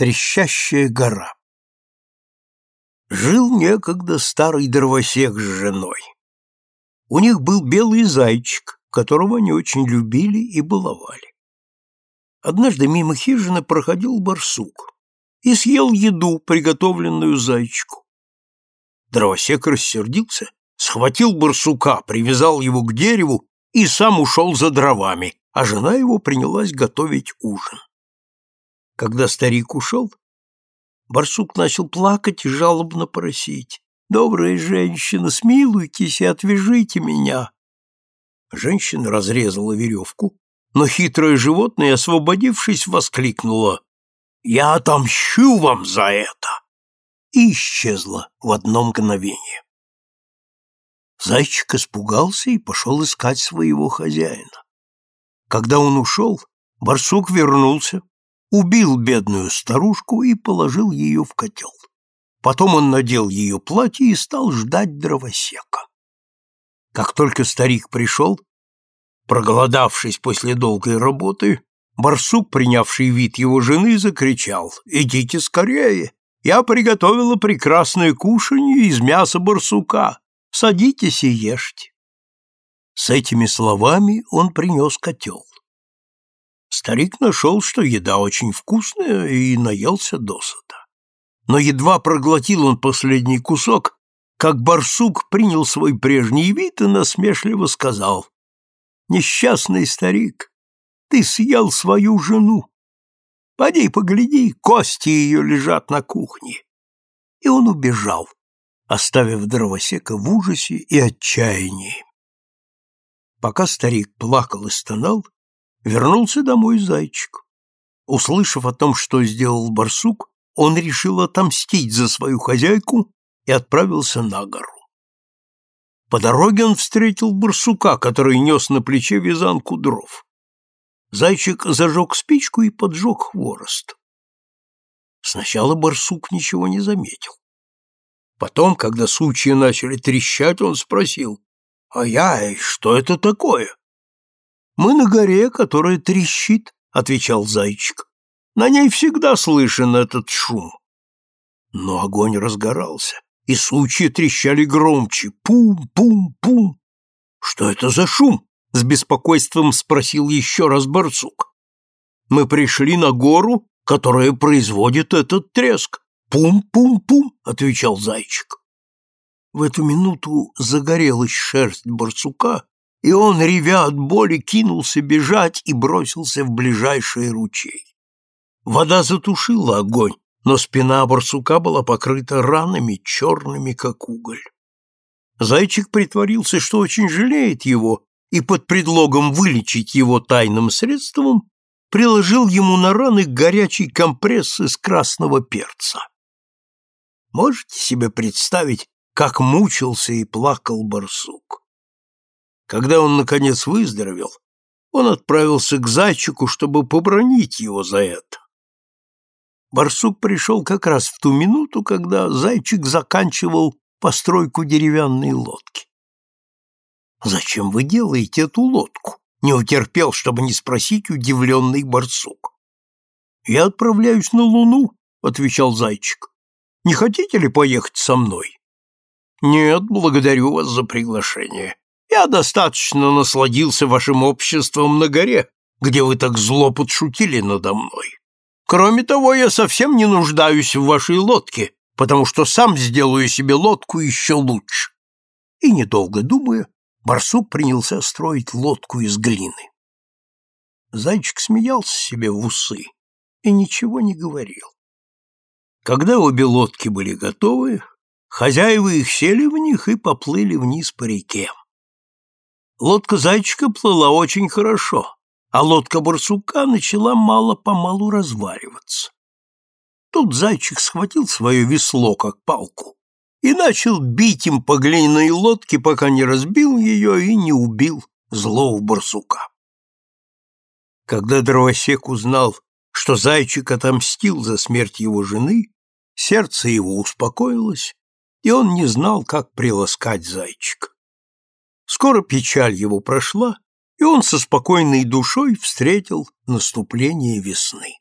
Трещащая гора. Жил некогда старый дровосек с женой. У них был белый зайчик, которого они очень любили и баловали. Однажды мимо хижины проходил барсук и съел еду, приготовленную зайчику. Дровосек рассердился, схватил барсука, привязал его к дереву и сам ушел за дровами, а жена его принялась готовить ужин. Когда старик ушел, барсук начал плакать и жалобно просить. «Добрая женщина, смилуйтесь и отвяжите меня!» Женщина разрезала веревку, но хитрое животное, освободившись, воскликнуло «Я отомщу вам за это!» и исчезла в одно мгновение. Зайчик испугался и пошел искать своего хозяина. Когда он ушел, барсук вернулся, убил бедную старушку и положил ее в котел. Потом он надел ее платье и стал ждать дровосека. Как только старик пришел, проголодавшись после долгой работы, барсук, принявший вид его жены, закричал «Идите скорее! Я приготовила прекрасное кушанье из мяса барсука. Садитесь и ешьте!» С этими словами он принес котел. Старик нашел, что еда очень вкусная, и наелся досыта. Но едва проглотил он последний кусок, как барсук принял свой прежний вид и насмешливо сказал, «Несчастный старик, ты съел свою жену. Поди погляди, кости ее лежат на кухне». И он убежал, оставив дровосека в ужасе и отчаянии. Пока старик плакал и стонал, Вернулся домой зайчик. Услышав о том, что сделал барсук, он решил отомстить за свою хозяйку и отправился на гору. По дороге он встретил барсука, который нес на плече вязанку дров. Зайчик зажег спичку и поджег хворост. Сначала барсук ничего не заметил. Потом, когда сучья начали трещать, он спросил, «А я, что это такое?» «Мы на горе, которая трещит», — отвечал зайчик. «На ней всегда слышен этот шум». Но огонь разгорался, и сучья трещали громче. Пум-пум-пум. «Что это за шум?» — с беспокойством спросил еще раз барсук. «Мы пришли на гору, которая производит этот треск. Пум-пум-пум», — отвечал зайчик. В эту минуту загорелась шерсть барсука, и он, ревя от боли, кинулся бежать и бросился в ближайший ручей. Вода затушила огонь, но спина барсука была покрыта ранами, черными, как уголь. Зайчик притворился, что очень жалеет его, и под предлогом вылечить его тайным средством приложил ему на раны горячий компресс из красного перца. Можете себе представить, как мучился и плакал барсук? Когда он, наконец, выздоровел, он отправился к зайчику, чтобы побронить его за это. Барсук пришел как раз в ту минуту, когда зайчик заканчивал постройку деревянной лодки. «Зачем вы делаете эту лодку?» — не утерпел, чтобы не спросить удивленный барсук. «Я отправляюсь на Луну», — отвечал зайчик. «Не хотите ли поехать со мной?» «Нет, благодарю вас за приглашение. Я достаточно насладился вашим обществом на горе, где вы так зло подшутили надо мной. Кроме того, я совсем не нуждаюсь в вашей лодке, потому что сам сделаю себе лодку еще лучше. И, недолго думая, барсук принялся строить лодку из глины. Зайчик смеялся себе в усы и ничего не говорил. Когда обе лодки были готовы, хозяева их сели в них и поплыли вниз по реке. Лодка зайчика плыла очень хорошо, а лодка барсука начала мало-помалу развариваться. Тут зайчик схватил свое весло, как палку, и начал бить им по глиняной лодке, пока не разбил ее и не убил злого барсука. Когда дровосек узнал, что зайчик отомстил за смерть его жены, сердце его успокоилось, и он не знал, как приласкать зайчика. Скоро печаль его прошла, и он со спокойной душой встретил наступление весны.